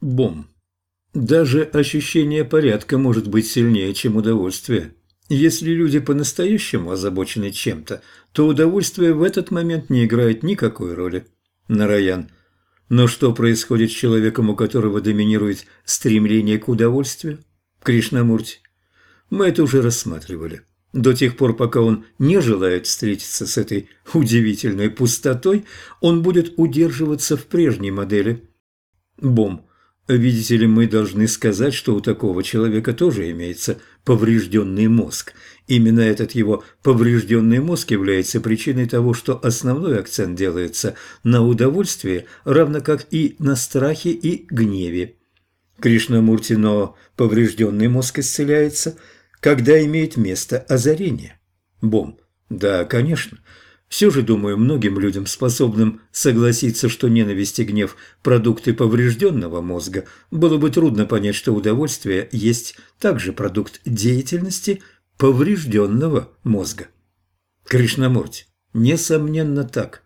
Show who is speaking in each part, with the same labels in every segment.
Speaker 1: Бом. Даже ощущение порядка может быть сильнее, чем удовольствие. Если люди по-настоящему озабочены чем-то, то удовольствие в этот момент не играет никакой роли. Нараян. Но что происходит с человеком, у которого доминирует стремление к удовольствию? Кришнамурти. Мы это уже рассматривали. До тех пор, пока он не желает встретиться с этой удивительной пустотой, он будет удерживаться в прежней модели. Бом. Видите ли, мы должны сказать, что у такого человека тоже имеется поврежденный мозг. Именно этот его поврежденный мозг является причиной того, что основной акцент делается на удовольствии, равно как и на страхе и гневе. Кришнамурти, но поврежденный мозг исцеляется, когда имеет место озарение. Бом. Да, конечно. Все же, думаю, многим людям, способным согласиться, что ненависть и гнев – продукты поврежденного мозга, было бы трудно понять, что удовольствие есть также продукт деятельности поврежденного мозга. Кришнамурти. Несомненно так.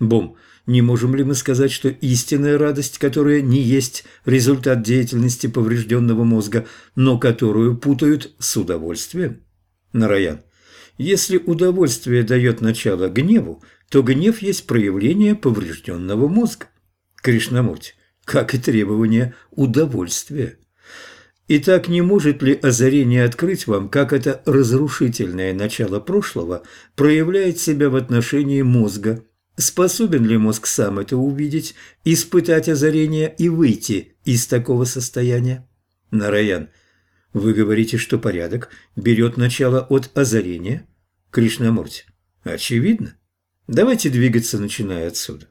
Speaker 1: Бом. Не можем ли мы сказать, что истинная радость, которая не есть результат деятельности поврежденного мозга, но которую путают с удовольствием? Нараян. Если удовольствие дает начало гневу, то гнев есть проявление поврежденного мозга. Кришнамурти, как и требование удовольствия. Итак, не может ли озарение открыть вам, как это разрушительное начало прошлого проявляет себя в отношении мозга? Способен ли мозг сам это увидеть, испытать озарение и выйти из такого состояния? Нараян – вы говорите, что порядок берет начало от озарения? Кришнамурти. Очевидно. Давайте двигаться, начиная отсюда.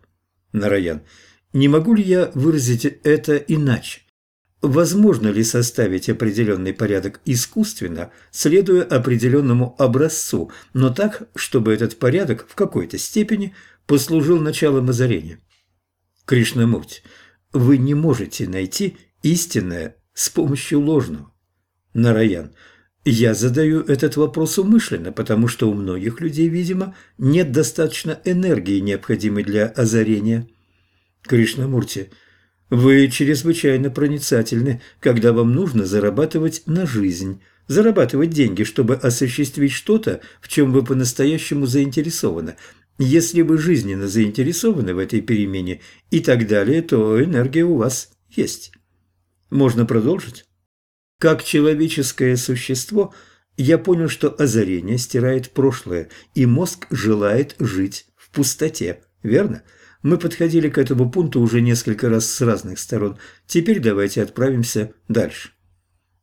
Speaker 1: Нараян. Не могу ли я выразить это иначе? Возможно ли составить определенный порядок искусственно, следуя определенному образцу, но так, чтобы этот порядок в какой-то степени послужил началом озарения? Кришнамурти, вы не можете найти истинное с помощью ложного. Нараян. Я задаю этот вопрос умышленно, потому что у многих людей, видимо, нет достаточно энергии, необходимой для озарения. Кришнамурти, вы чрезвычайно проницательны, когда вам нужно зарабатывать на жизнь, зарабатывать деньги, чтобы осуществить что-то, в чем вы по-настоящему заинтересованы. Если вы жизненно заинтересованы в этой перемене и так далее, то энергия у вас есть. Можно продолжить? Как человеческое существо, я понял, что озарение стирает прошлое, и мозг желает жить в пустоте, верно? Мы подходили к этому пункту уже несколько раз с разных сторон. Теперь давайте отправимся дальше.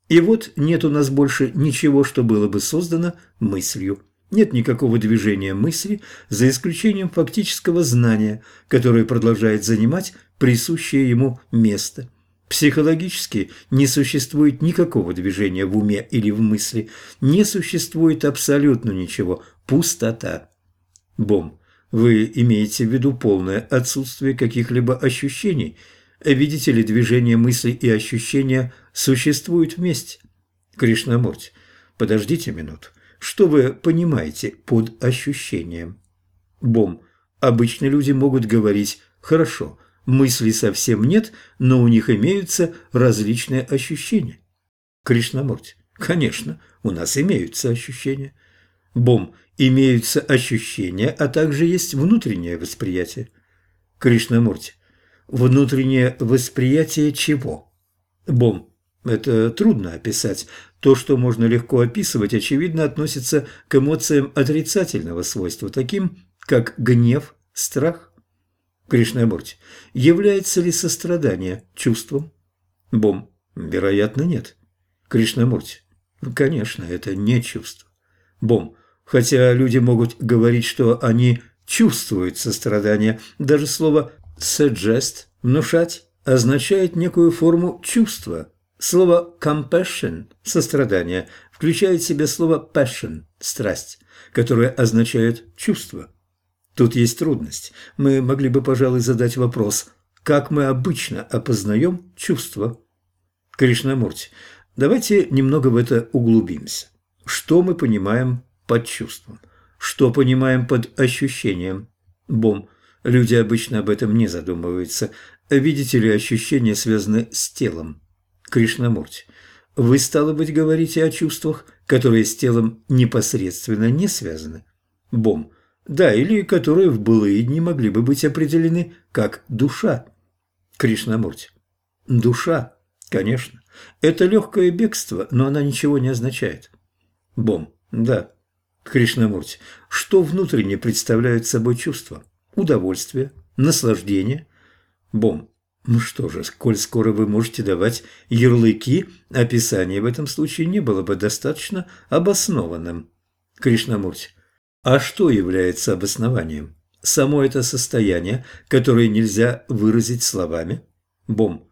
Speaker 1: И вот нет у нас больше ничего, что было бы создано мыслью. Нет никакого движения мысли, за исключением фактического знания, которое продолжает занимать присущее ему место – Психологически не существует никакого движения в уме или в мысли, не существует абсолютно ничего, пустота. Бом, вы имеете в виду полное отсутствие каких-либо ощущений? Видите ли, движение мысли и ощущения существуют вместе? Кришнамурти, подождите минуту. Что вы понимаете под ощущением? Бом, обычно люди могут говорить «хорошо», Мыслей совсем нет, но у них имеются различные ощущения. Кришнамурти. Конечно, у нас имеются ощущения. Бом. Имеются ощущения, а также есть внутреннее восприятие. Кришнамурти. Внутреннее восприятие чего? Бом. Это трудно описать. То, что можно легко описывать, очевидно относится к эмоциям отрицательного свойства, таким как гнев, страх, Кришнамурти, является ли сострадание чувством? Бом, вероятно, нет. Кришнамурти, конечно, это не чувство. Бом, хотя люди могут говорить, что они чувствуют сострадание, даже слово «suggest» – «внушать» означает некую форму чувства. Слово compassion – сострадание – включает в себя слово passion – страсть, которое означает чувство. Тут есть трудность. Мы могли бы, пожалуй, задать вопрос, как мы обычно опознаем чувства? Кришнамурти, давайте немного в это углубимся. Что мы понимаем под чувством? Что понимаем под ощущением? Бом. Люди обычно об этом не задумываются. Видите ли, ощущения связаны с телом. Кришнамурти, вы, стало быть, говорите о чувствах, которые с телом непосредственно не связаны. Бом. Да, или которые в былые дни могли бы быть определены как душа. Кришнамурти. Душа, конечно. Это легкое бегство, но она ничего не означает. Бом. Да. Кришнамурти. Что внутренне представляют собой чувства? Удовольствие, наслаждение. Бом. Ну что же, сколь скоро вы можете давать ярлыки, описание в этом случае не было бы достаточно обоснованным. Кришнамурти. А что является обоснованием? Само это состояние, которое нельзя выразить словами? Бом.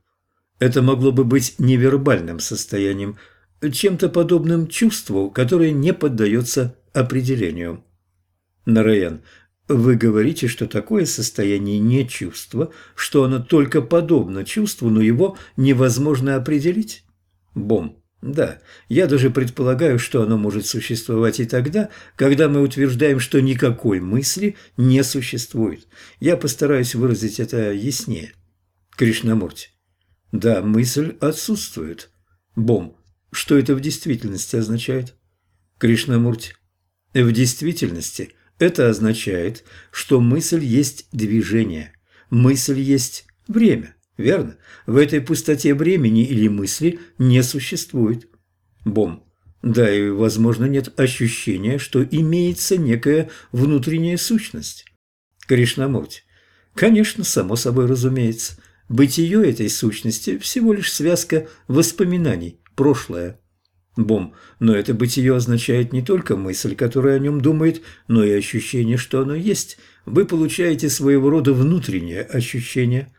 Speaker 1: Это могло бы быть невербальным состоянием, чем-то подобным чувству, которое не поддается определению. Нараян. Вы говорите, что такое состояние не чувства, что оно только подобно чувству, но его невозможно определить? Бом. Да, я даже предполагаю, что оно может существовать и тогда, когда мы утверждаем, что никакой мысли не существует. Я постараюсь выразить это яснее. Кришнамурти. Да, мысль отсутствует. Бом. Что это в действительности означает? Кришнамурти. В действительности это означает, что мысль есть движение, мысль есть время, верно? В этой пустоте времени или мысли не существует. Бом. Да, и, возможно, нет ощущения, что имеется некая внутренняя сущность. Кришнамурти. Конечно, само собой разумеется. Бытие этой сущности всего лишь связка воспоминаний, прошлое. Бом, но это бытие означает не только мысль, которая о нем думает, но и ощущение, что оно есть. Вы получаете своего рода внутреннее ощущение.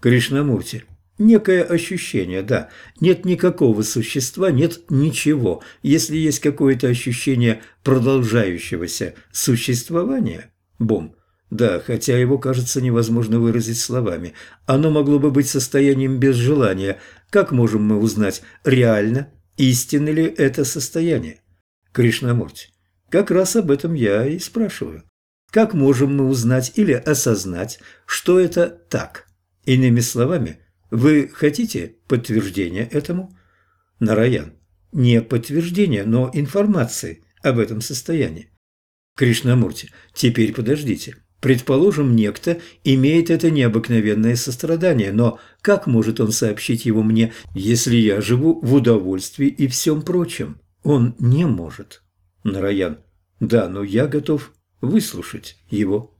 Speaker 1: Кришнамурти. Некое ощущение, да. Нет никакого существа, нет ничего. Если есть какое-то ощущение продолжающегося существования, бом, да, хотя его, кажется, невозможно выразить словами. Оно могло бы быть состоянием без желания. Как можем мы узнать, реально истинно ли это состояние? Кришнамурти, как раз об этом я и спрашиваю. Как можем мы узнать или осознать, что это так? Иными словами, вы хотите подтверждения этому? Нараян. Не подтверждения, но информации об этом состоянии. Кришнамурти, теперь подождите. Предположим, некто имеет это необыкновенное сострадание, но как может он сообщить его мне, если я живу в удовольствии и всем прочем? Он не может. Нараян. Да, но я готов выслушать его.